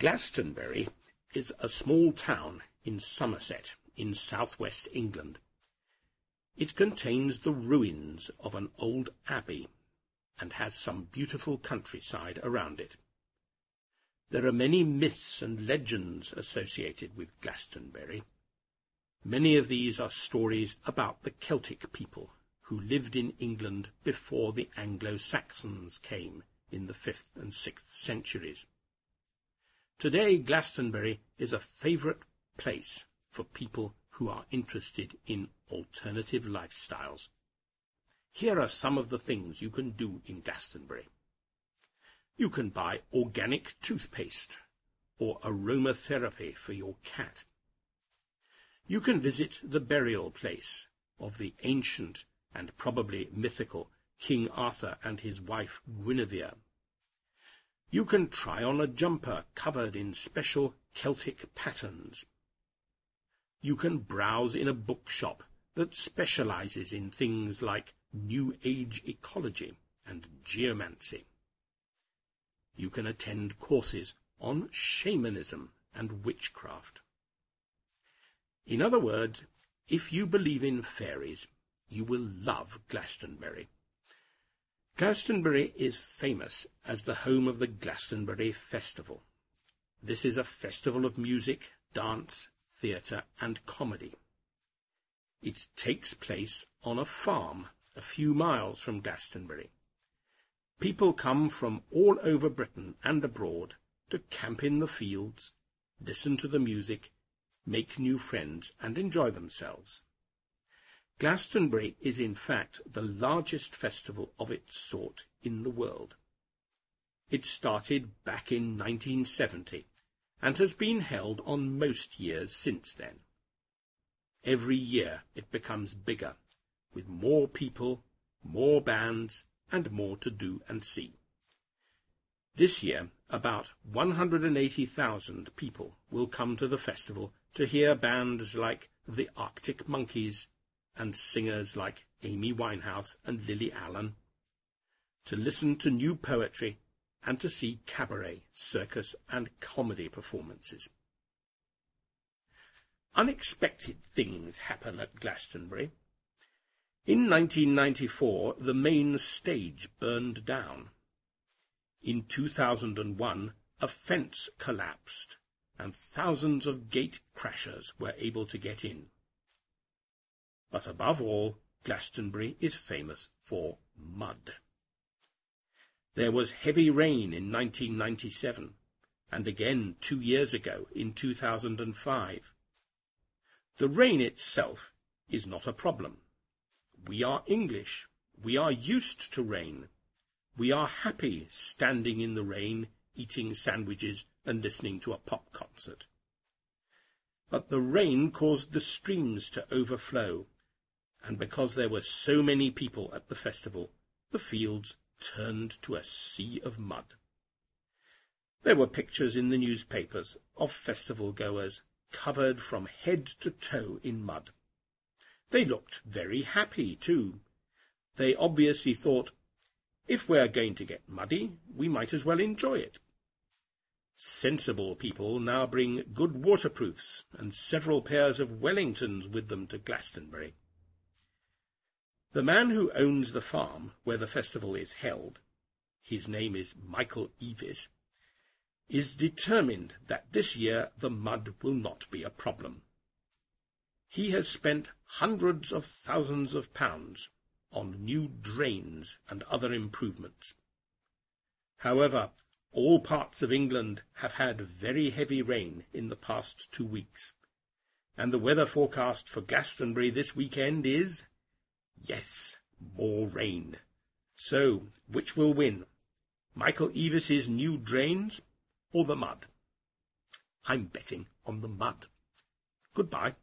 Glastonbury is a small town in Somerset, in southwest England. It contains the ruins of an old abbey and has some beautiful countryside around it. There are many myths and legends associated with Glastonbury. Many of these are stories about the Celtic people who lived in England before the Anglo-Saxons came in the 5th and 6th centuries. Today, Glastonbury is a favourite place for people who are interested in alternative lifestyles. Here are some of the things you can do in Glastonbury. You can buy organic toothpaste or aromatherapy for your cat. You can visit the burial place of the ancient and probably mythical King Arthur and his wife Guinevere. You can try on a jumper covered in special Celtic patterns. You can browse in a bookshop that specializes in things like New Age ecology and geomancy. You can attend courses on shamanism and witchcraft. In other words, if you believe in fairies, you will love Glastonbury. Glastonbury is famous as the home of the Glastonbury Festival. This is a festival of music, dance, theatre and comedy. It takes place on a farm a few miles from Glastonbury. People come from all over Britain and abroad to camp in the fields, listen to the music, make new friends and enjoy themselves. Glastonbury is in fact the largest festival of its sort in the world. It started back in 1970 and has been held on most years since then. Every year it becomes bigger, with more people, more bands, and more to do and see. This year, about 180,000 people will come to the festival to hear bands like the Arctic Monkeys, and singers like Amy Winehouse and Lily Allen, to listen to new poetry and to see cabaret, circus, and comedy performances. Unexpected things happen at Glastonbury. In 1994, the main stage burned down. In 2001, a fence collapsed, and thousands of gate crashers were able to get in. But above all, Glastonbury is famous for mud. There was heavy rain in 1997, and again two years ago in 2005. The rain itself is not a problem. We are English. We are used to rain. We are happy standing in the rain, eating sandwiches and listening to a pop concert. But the rain caused the streams to overflow and because there were so many people at the festival, the fields turned to a sea of mud. There were pictures in the newspapers of festival goers covered from head to toe in mud. They looked very happy, too. They obviously thought, if we're going to get muddy, we might as well enjoy it. Sensible people now bring good waterproofs and several pairs of Wellingtons with them to Glastonbury. The man who owns the farm where the festival is held, his name is Michael Eavis, is determined that this year the mud will not be a problem. He has spent hundreds of thousands of pounds on new drains and other improvements. However, all parts of England have had very heavy rain in the past two weeks, and the weather forecast for Glastonbury this weekend is Yes, more rain. So, which will win? Michael Eavis's new drains or the mud? I'm betting on the mud. Goodbye.